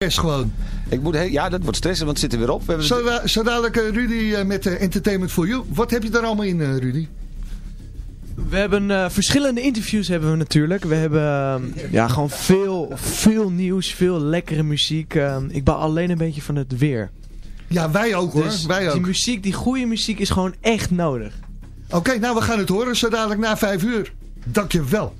stress gewoon. Ik moet, ja, dat wordt stressen, want het zit er weer op. We zo, zo dadelijk uh, Rudy uh, met uh, Entertainment for You. Wat heb je daar allemaal in, Rudy? We hebben verschillende interviews hebben we natuurlijk. We hebben ja, gewoon veel, veel nieuws, veel lekkere muziek. ik ben alleen een beetje van het weer. Ja, wij ook hoor. Dus wij ook. Die muziek, die goede muziek is gewoon echt nodig. Oké, nou we gaan het horen zo dadelijk na vijf uur. Dankjewel.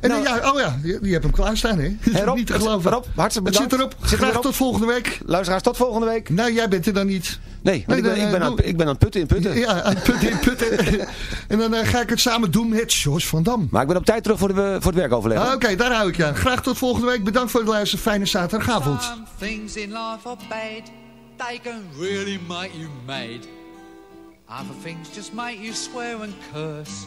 En nou, ja, oh ja, je, hebt hem klaarstaan, hè? Hey Rob, niet te geloven. Rob, hartelijk bedankt. Het zit erop. Zit Graag erop. tot volgende week. Luisteraars, tot volgende week. Nou, jij bent er dan niet. Nee, nee ik, ben, ik, ben aan, ik ben aan het putten in putten. Ja, aan het putten in putten. en dan uh, ga ik het samen doen met Jos van Dam. Maar ik ben op tijd terug voor, de, voor het werkoverleg. Ah, Oké, daar hou ik je aan. Graag tot volgende week. Bedankt voor het luisteren. Fijne zaterdagavond. Some things in life are bad. They can really make you mad. Other things just make you swear and curse.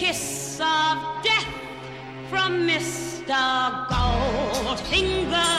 Kiss of death from Mr. Goldfinger.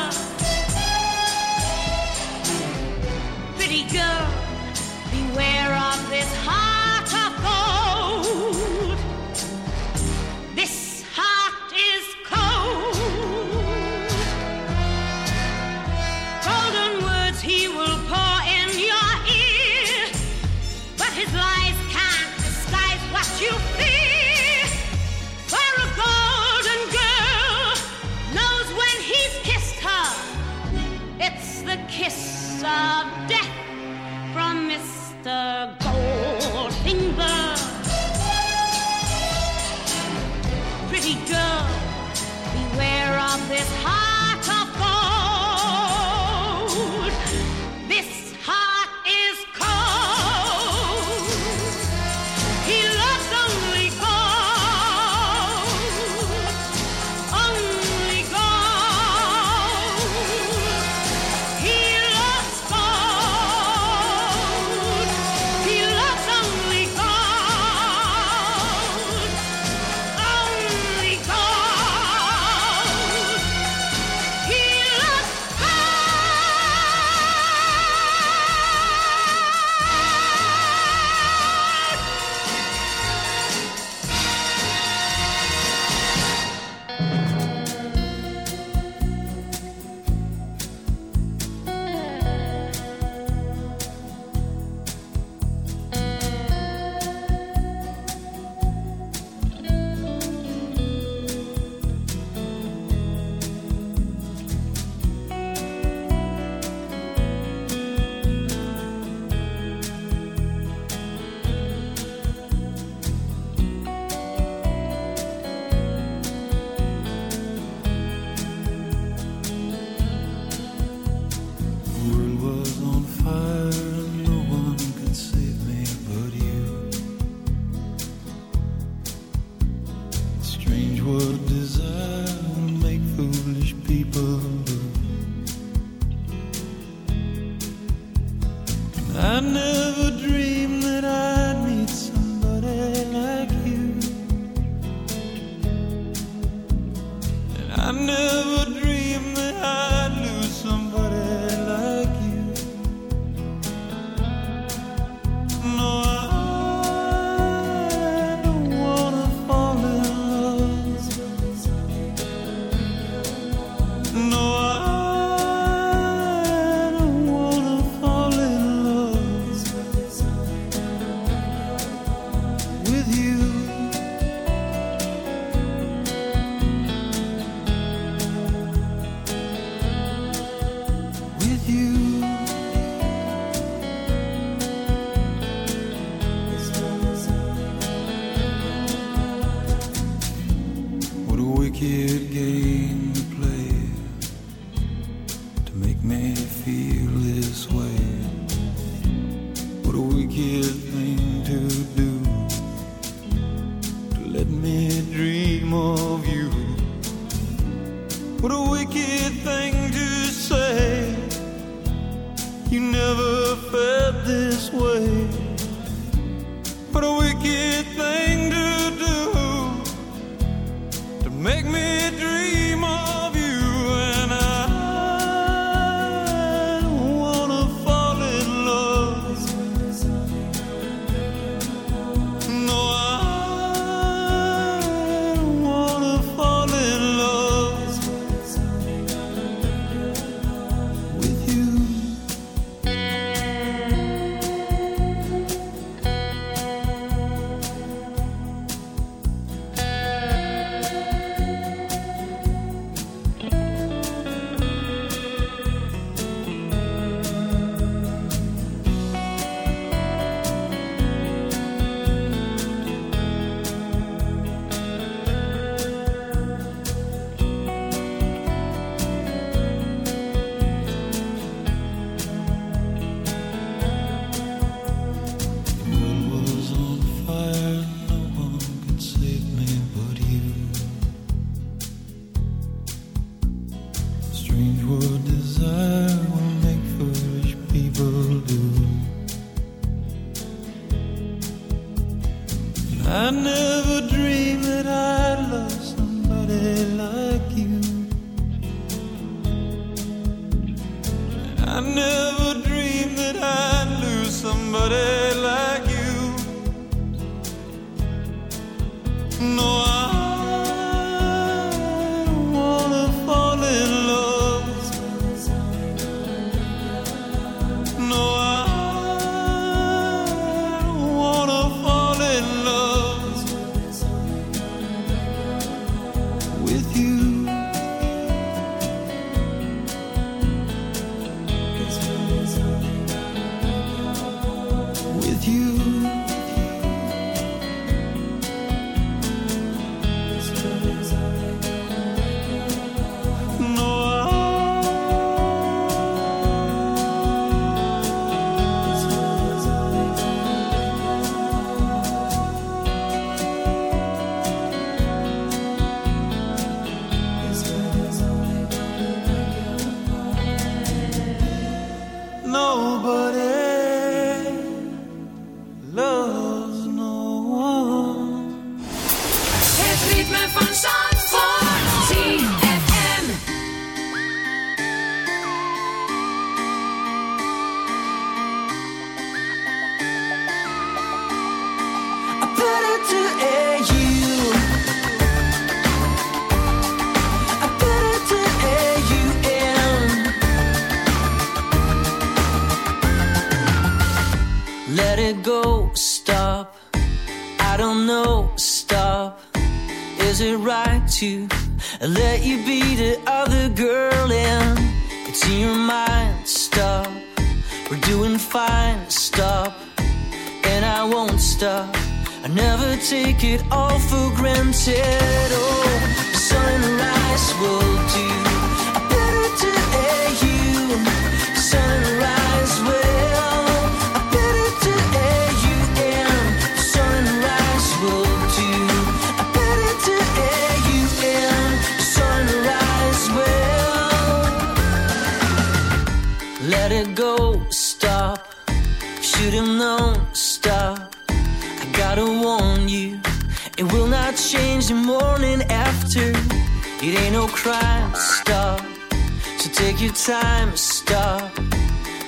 So take your time, stop.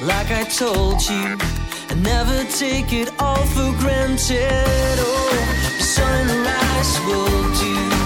Like I told you, and never take it all for granted. Oh, the will do.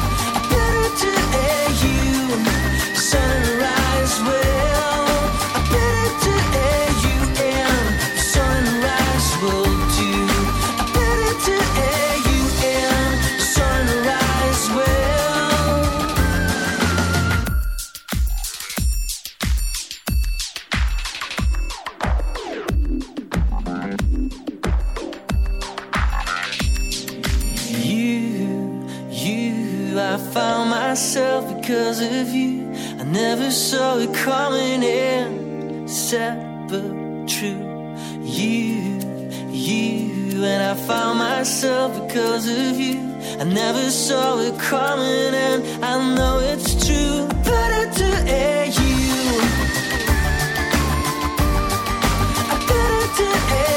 Coming in. Sad but true. You, you, and I found myself because of you. I never saw it coming, and I know it's true. Better to air you. I better to air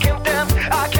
kingdoms. I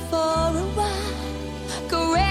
for a while.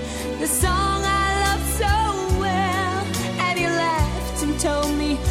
the song I loved so well. And he laughed and told me.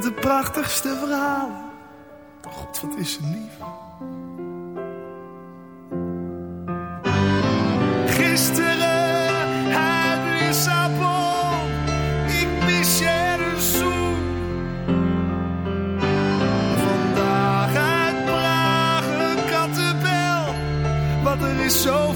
De prachtigste verhalen. God, wat is ze lief. Gisteren uit Lissabon. Ik mis je de zoen. Vandaag uit Praag een kattenbel. Want er is zoveel